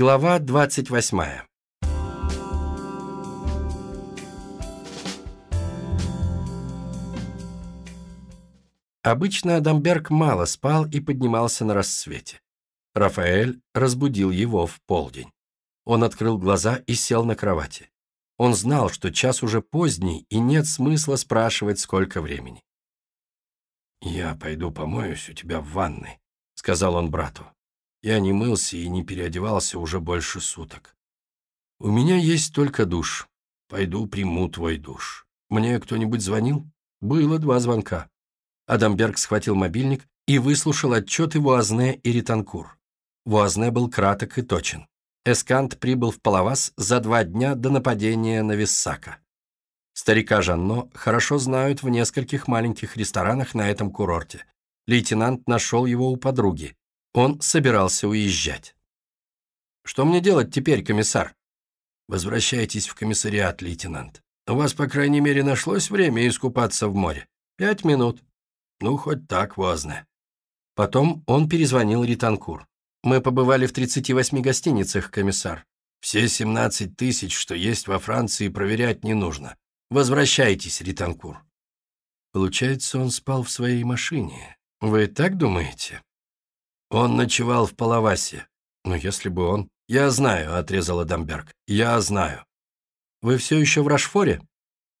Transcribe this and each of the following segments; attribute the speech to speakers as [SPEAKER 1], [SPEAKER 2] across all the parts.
[SPEAKER 1] Глава 28 Обычно Адамберг мало спал и поднимался на рассвете. Рафаэль разбудил его в полдень. Он открыл глаза и сел на кровати. Он знал, что час уже поздний, и нет смысла спрашивать, сколько времени. «Я пойду помоюсь у тебя в ванной», — сказал он брату. Я не мылся и не переодевался уже больше суток. У меня есть только душ. Пойду приму твой душ. Мне кто-нибудь звонил? Было два звонка. Адамберг схватил мобильник и выслушал отчеты Вуазне и Ританкур. Вуазне был краток и точен. Эскант прибыл в Палавас за два дня до нападения на Виссака. Старика Жанно хорошо знают в нескольких маленьких ресторанах на этом курорте. Лейтенант нашел его у подруги. Он собирался уезжать. «Что мне делать теперь, комиссар?» «Возвращайтесь в комиссариат, лейтенант. У вас, по крайней мере, нашлось время искупаться в море? Пять минут. Ну, хоть так, возно». Потом он перезвонил Ританкур. «Мы побывали в 38 гостиницах, комиссар. Все 17 тысяч, что есть во Франции, проверять не нужно. Возвращайтесь, Ританкур». Получается, он спал в своей машине. Вы так думаете? Он ночевал в Палавасе. Но если бы он... Я знаю, отрезал Адамберг. Я знаю. Вы все еще в Рашфоре?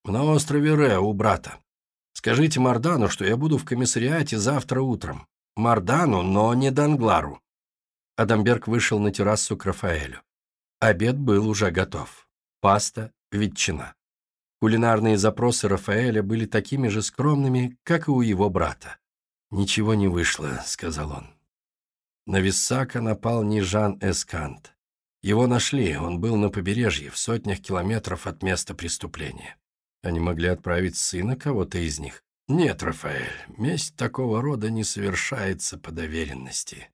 [SPEAKER 1] На острове Ре, у брата. Скажите Мардану, что я буду в комиссариате завтра утром. Мардану, но не Данглару. Адамберг вышел на террасу к Рафаэлю. Обед был уже готов. Паста, ветчина. Кулинарные запросы Рафаэля были такими же скромными, как и у его брата. «Ничего не вышло», — сказал он. На Виссака напал не Жан Эскант. Его нашли, он был на побережье, в сотнях километров от места преступления. Они могли отправить сына кого-то из них. Нет, Рафаэль, месть такого рода не совершается по доверенности.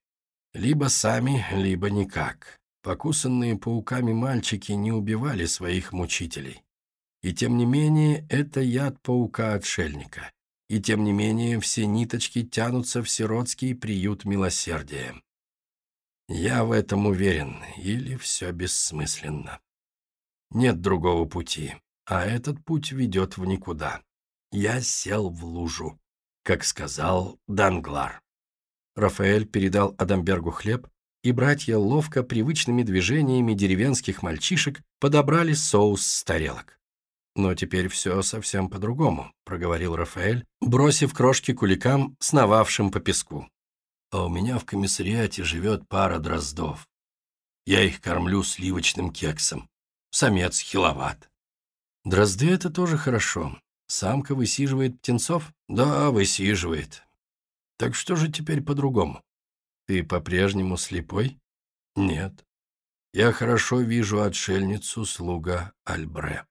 [SPEAKER 1] Либо сами, либо никак. Покусанные пауками мальчики не убивали своих мучителей. И тем не менее, это яд паука-отшельника. И тем не менее, все ниточки тянутся в сиротский приют милосердия. Я в этом уверен, или все бессмысленно. Нет другого пути, а этот путь ведет в никуда. Я сел в лужу, как сказал Данглар. Рафаэль передал Адамбергу хлеб, и братья ловко привычными движениями деревенских мальчишек подобрали соус с тарелок. «Но теперь все совсем по-другому», — проговорил Рафаэль, бросив крошки куликам, сновавшим по песку а у меня в комиссариате живет пара дроздов. Я их кормлю сливочным кексом. Самец хиловат. Дрозды — это тоже хорошо. Самка высиживает птенцов? Да, высиживает. Так что же теперь по-другому? Ты по-прежнему слепой? Нет. Я хорошо вижу отшельницу слуга Альбре.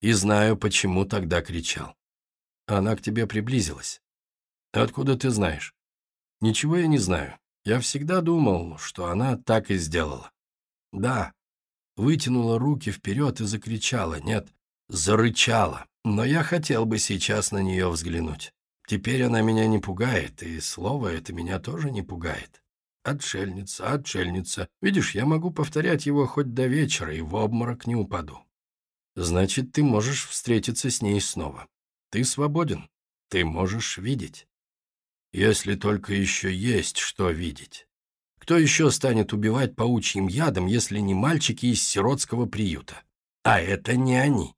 [SPEAKER 1] И знаю, почему тогда кричал. Она к тебе приблизилась. Откуда ты знаешь? Ничего я не знаю. Я всегда думал, что она так и сделала. Да, вытянула руки вперед и закричала, нет, зарычала. Но я хотел бы сейчас на нее взглянуть. Теперь она меня не пугает, и слово это меня тоже не пугает. Отшельница, отшельница. Видишь, я могу повторять его хоть до вечера, и в обморок не упаду. Значит, ты можешь встретиться с ней снова. Ты свободен. Ты можешь видеть. Если только еще есть что видеть. Кто еще станет убивать паучьим ядом, если не мальчики из сиротского приюта? А это не они.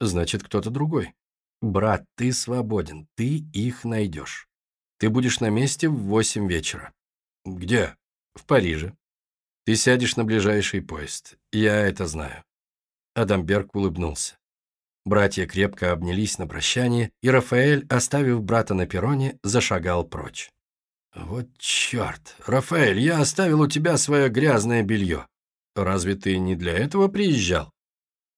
[SPEAKER 1] Значит, кто-то другой. Брат, ты свободен, ты их найдешь. Ты будешь на месте в восемь вечера. Где? В Париже. Ты сядешь на ближайший поезд. Я это знаю. Адамберг улыбнулся. Братья крепко обнялись на прощание, и Рафаэль, оставив брата на перроне, зашагал прочь. «Вот черт! Рафаэль, я оставил у тебя свое грязное белье. Разве ты не для этого приезжал?»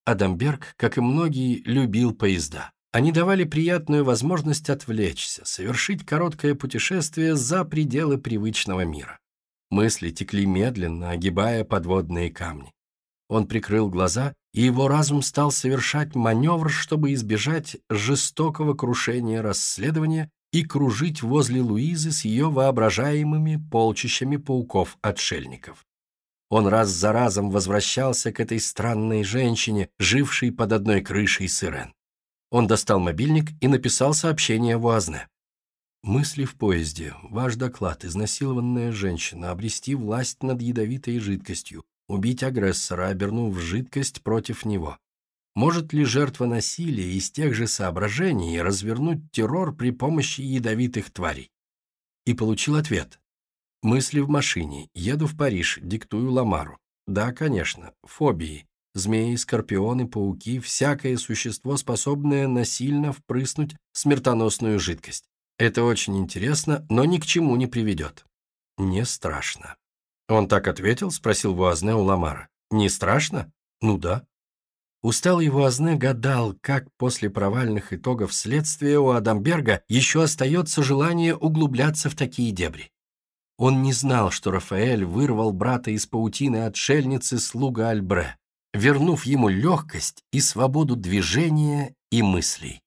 [SPEAKER 1] Адамберг, как и многие, любил поезда. Они давали приятную возможность отвлечься, совершить короткое путешествие за пределы привычного мира. Мысли текли медленно, огибая подводные камни. Он прикрыл глаза, и его разум стал совершать маневр, чтобы избежать жестокого крушения расследования и кружить возле Луизы с ее воображаемыми полчищами пауков-отшельников. Он раз за разом возвращался к этой странной женщине, жившей под одной крышей с Ирен. Он достал мобильник и написал сообщение Вуазне. «Мысли в поезде. Ваш доклад. Изнасилованная женщина. Обрести власть над ядовитой жидкостью. Убить агрессора, обернув жидкость против него. Может ли жертва насилия из тех же соображений развернуть террор при помощи ядовитых тварей? И получил ответ. Мысли в машине. Еду в Париж, диктую Ламару. Да, конечно, фобии. Змеи, скорпионы, пауки, всякое существо, способное насильно впрыснуть смертоносную жидкость. Это очень интересно, но ни к чему не приведет. Не страшно. Он так ответил, спросил Вуазне у Ламара. Не страшно? Ну да. Усталый Вуазне гадал, как после провальных итогов следствия у Адамберга еще остается желание углубляться в такие дебри. Он не знал, что Рафаэль вырвал брата из паутины отшельницы слуга Альбре, вернув ему легкость и свободу движения и мыслей.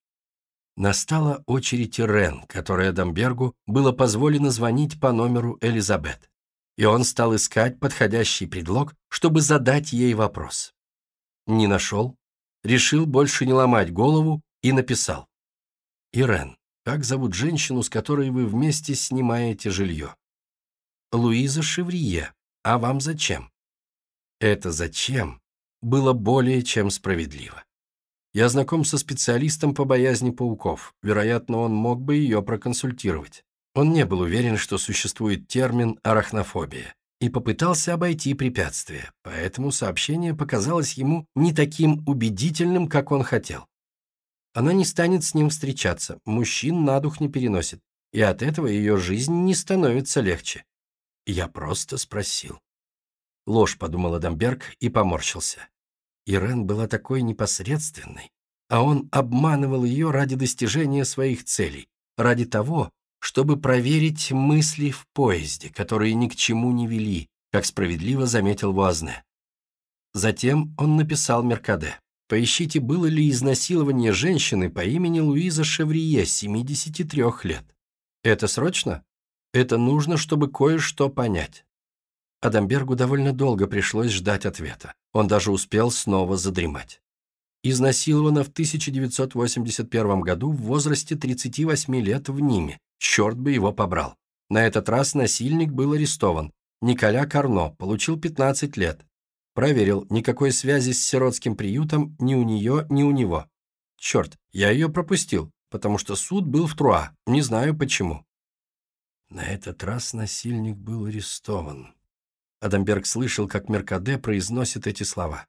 [SPEAKER 1] Настала очередь Рен, которой Адамбергу было позволено звонить по номеру Элизабет, и он стал искать подходящий предлог, чтобы задать ей вопрос. Не нашел, решил больше не ломать голову и написал. «Ирен, как зовут женщину, с которой вы вместе снимаете жилье?» «Луиза Шеврие. А вам зачем?» Это «зачем» было более чем справедливо. Я знаком со специалистом по боязни пауков. Вероятно, он мог бы ее проконсультировать. Он не был уверен, что существует термин «арахнофобия» и попытался обойти препятствие, поэтому сообщение показалось ему не таким убедительным, как он хотел. Она не станет с ним встречаться, мужчин на дух не переносит, и от этого ее жизнь не становится легче. Я просто спросил. Ложь, подумал Адамберг и поморщился. Ирен была такой непосредственной, а он обманывал ее ради достижения своих целей, ради того, чтобы проверить мысли в поезде, которые ни к чему не вели, как справедливо заметил Вуазне. Затем он написал Меркаде. Поищите, было ли изнасилование женщины по имени Луиза Шеврие, 73 лет. Это срочно? Это нужно, чтобы кое-что понять. Адамбергу довольно долго пришлось ждать ответа. Он даже успел снова задремать. Изнасилована в 1981 году в возрасте 38 лет в Ниме, Черт бы его побрал. На этот раз насильник был арестован. Николя Карно получил 15 лет. Проверил, никакой связи с сиротским приютом ни у нее, ни у него. Черт, я ее пропустил, потому что суд был в Труа, не знаю почему. На этот раз насильник был арестован. Адамберг слышал, как Меркаде произносит эти слова.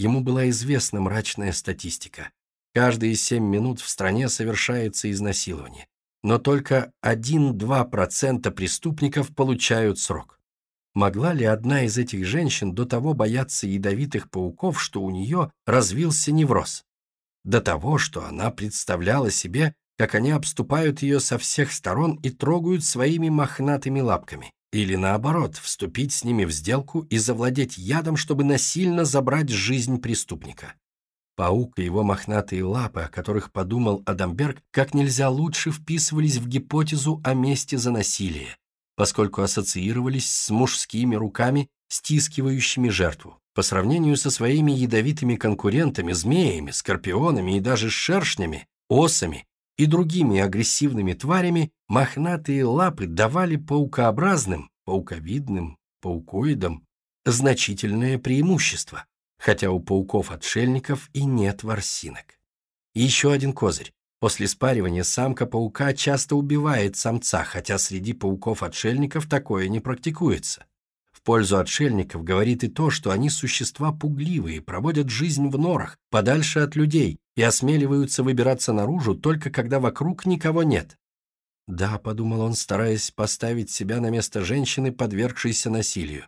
[SPEAKER 1] Ему была известна мрачная статистика. Каждые семь минут в стране совершается изнасилование но только 1-2% преступников получают срок. Могла ли одна из этих женщин до того бояться ядовитых пауков, что у нее развился невроз? До того, что она представляла себе, как они обступают ее со всех сторон и трогают своими мохнатыми лапками. Или наоборот, вступить с ними в сделку и завладеть ядом, чтобы насильно забрать жизнь преступника. Паук и его мохнатые лапы, о которых подумал Адамберг, как нельзя лучше вписывались в гипотезу о месте за насилие, поскольку ассоциировались с мужскими руками, стискивающими жертву. По сравнению со своими ядовитыми конкурентами, змеями, скорпионами и даже шершнями, осами и другими агрессивными тварями, мохнатые лапы давали паукообразным, пауковидным, паукоидам значительное преимущество хотя у пауков-отшельников и нет ворсинок. И еще один козырь. После спаривания самка паука часто убивает самца, хотя среди пауков-отшельников такое не практикуется. В пользу отшельников говорит и то, что они существа пугливые, проводят жизнь в норах, подальше от людей, и осмеливаются выбираться наружу только когда вокруг никого нет. «Да», — подумал он, стараясь поставить себя на место женщины, подвергшейся насилию.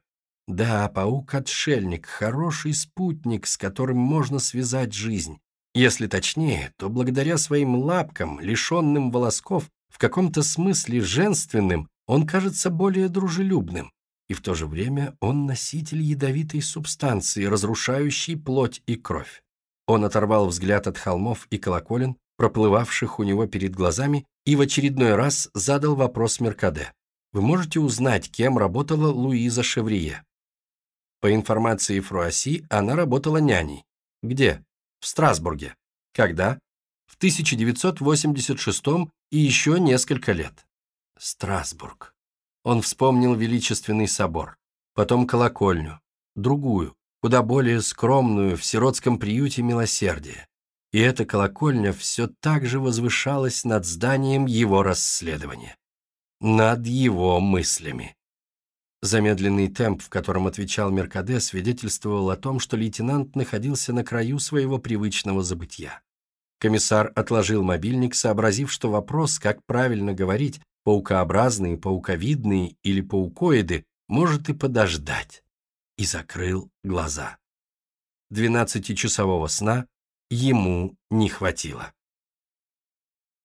[SPEAKER 1] Да, паук-отшельник – хороший спутник, с которым можно связать жизнь. Если точнее, то благодаря своим лапкам, лишенным волосков, в каком-то смысле женственным, он кажется более дружелюбным. И в то же время он носитель ядовитой субстанции, разрушающей плоть и кровь. Он оторвал взгляд от холмов и колоколен, проплывавших у него перед глазами, и в очередной раз задал вопрос Меркаде. «Вы можете узнать, кем работала Луиза Шеврие?» По информации Фруасси, она работала няней. Где? В Страсбурге. Когда? В 1986 и еще несколько лет. Страсбург. Он вспомнил величественный собор, потом колокольню, другую, куда более скромную в сиротском приюте милосердия. И эта колокольня все так же возвышалась над зданием его расследования. Над его мыслями. Замедленный темп, в котором отвечал Меркаде, свидетельствовал о том, что лейтенант находился на краю своего привычного забытья. Комиссар отложил мобильник, сообразив, что вопрос, как правильно говорить, паукообразные, пауковидные или паукоиды, может и подождать, и закрыл глаза. Двенадцатичасового сна ему не хватило.